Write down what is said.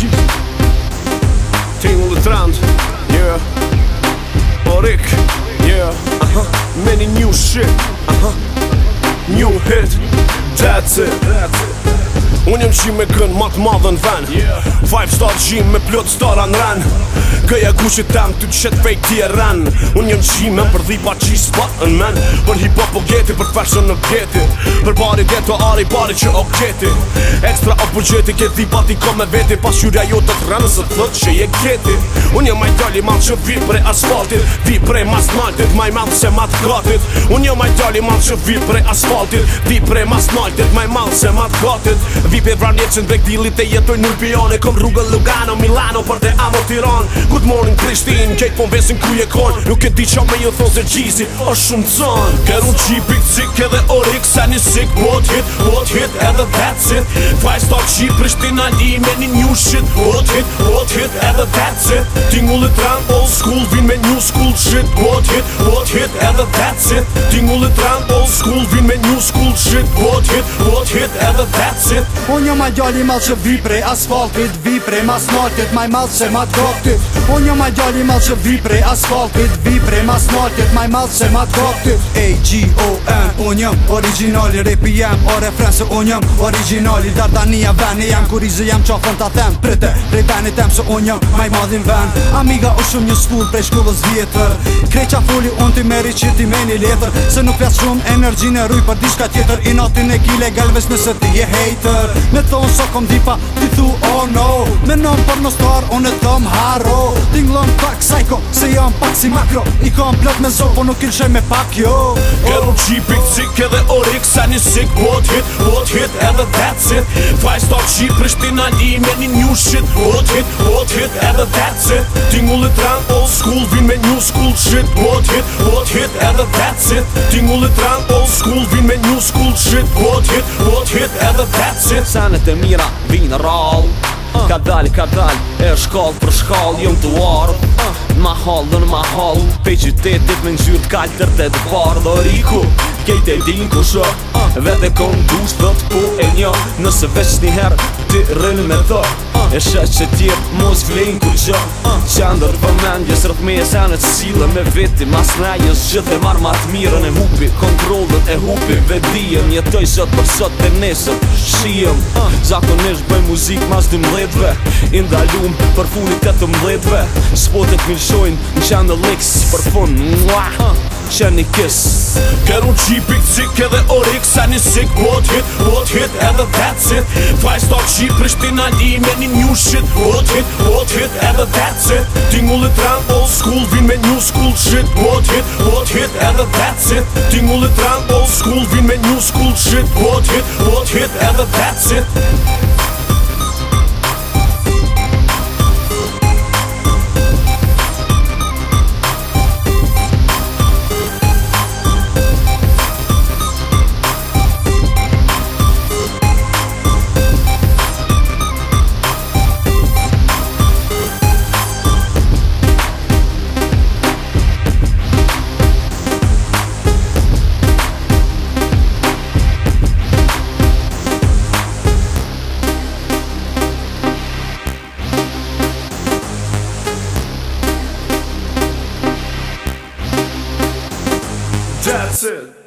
Team on the trend, yeah Orik, yeah Aha, many new shit Aha, new hit That's it, That's it. Unë jëmë që me kënë matë madhën ven yeah. Five star gym me plot star anë renë Gëja ku që tam ty të shet fake ti e ran Unë jëmë qime për dhipa qis pa në men Për hop po geti për fashion në geti Për bari deto ari bari që o keti Ekstra o bugjeti ke dhipa ti ko me veti Pas qyria jo të kremë së të thët që je keti Unë jëmë maj tjali mal që vit prej asfaltit Vi pre mas naltit maj mal se mat katit Unë jëmë maj tjali mal që vit prej asfaltit Vi pre mas naltit maj mal se mat katit Vi pe vranje brek dilit e jetoj nuk pion kom rrugë Lugano, Milano për te amo tiron Good morning Christine, kejt po mbesin ku je kon Nuk e di qa me jo thon se gjizi, është shumë të zon Kero qipi këtë zik edhe o rikë një sik, bot hit, bot hit edhe that's it Faj sta qipri shti Ali me një new shit Bot hit, bot hit edhe that's it Ti ngulli tram old school, vin me new school shit Bot hit, bot hit edhe that's it Ti ngulli tram old school, vin me new school shit Bot hit, bot hit edhe that's it edhe that's it Unë jam ajali malë që vipre asfaltit Vipre mas nartit maj malë që mat kokti Unë jam ajali malë që vipre asfaltit Vipre mas nartit maj malë që mat kokti A-G-O-N unë jëm Originali, repi jem, o se unë jëm Originali, dardania, veni jem Kurizë jam qafën ta them Prite, prej veni tem se unë jëm Maj madhin ven Amiga u shumë një skur prej shkullës vjetër Kreqa fulli, unë ti meri që ti meni letër Se nuk vjas shumë energjin e ruj për dishka tjetër I natin e kile galves nëse ti je hejtër Me thonë so kom dipa, ti thu oh no Me nëm për në star, unë e thëm haro Tinglëm ka si makro I kohën plot me zonë, po nuk i nxoj me pak, jo Gërru qipik, cik edhe orik, sa një sik Bot hit, bot hit edhe that's it Faj sto qip, prishtina li me një new shit Bot hit, bot hit edhe that's it Tingullit ran old school, vin me new school shit Bot hit, bot hit edhe that's it Tingullit ran old school, vin me new school shit Bot hit, bot hit edhe that's it Sanet e mira, vin rall ah. Ka dal, ka dal, e shkall për shkall, jom të warm ah ma hall, dhe në ma hall Pej qytetit me njërë kalter dhe dhe farë Dhe riku, kejt e din ku shë Vete uh, kon dush dhe të po e një Nëse veç një herë, ty rënë me thë E shë që tjerë, mos vlejnë ku që uh, Qëndër për men, jesë rëtë me e senet Sile me veti, mas ne gjithë dhe marë matë mirën e hupi, kontrol dhe e hupim dhe dhijem Jetoj sot për sot dhe nesëm Shijem Zakonisht bëj muzik mas dy mletve Indalum për funi të të mletve Spotet min shojnë në Channel X Për fun Mwah Qeni kiss Kërun qipik cik edhe orik Sa një sik bot hit, bot hit edhe that's it Faj stok qip prishtina li me një një shit Bot hit, bot hit edhe that's it Tingullit ram old school vin me një school shit Bot hit, bot hit edhe that's it Tingullit ram movement, new school shit, what hit, what hit, and that's it. it.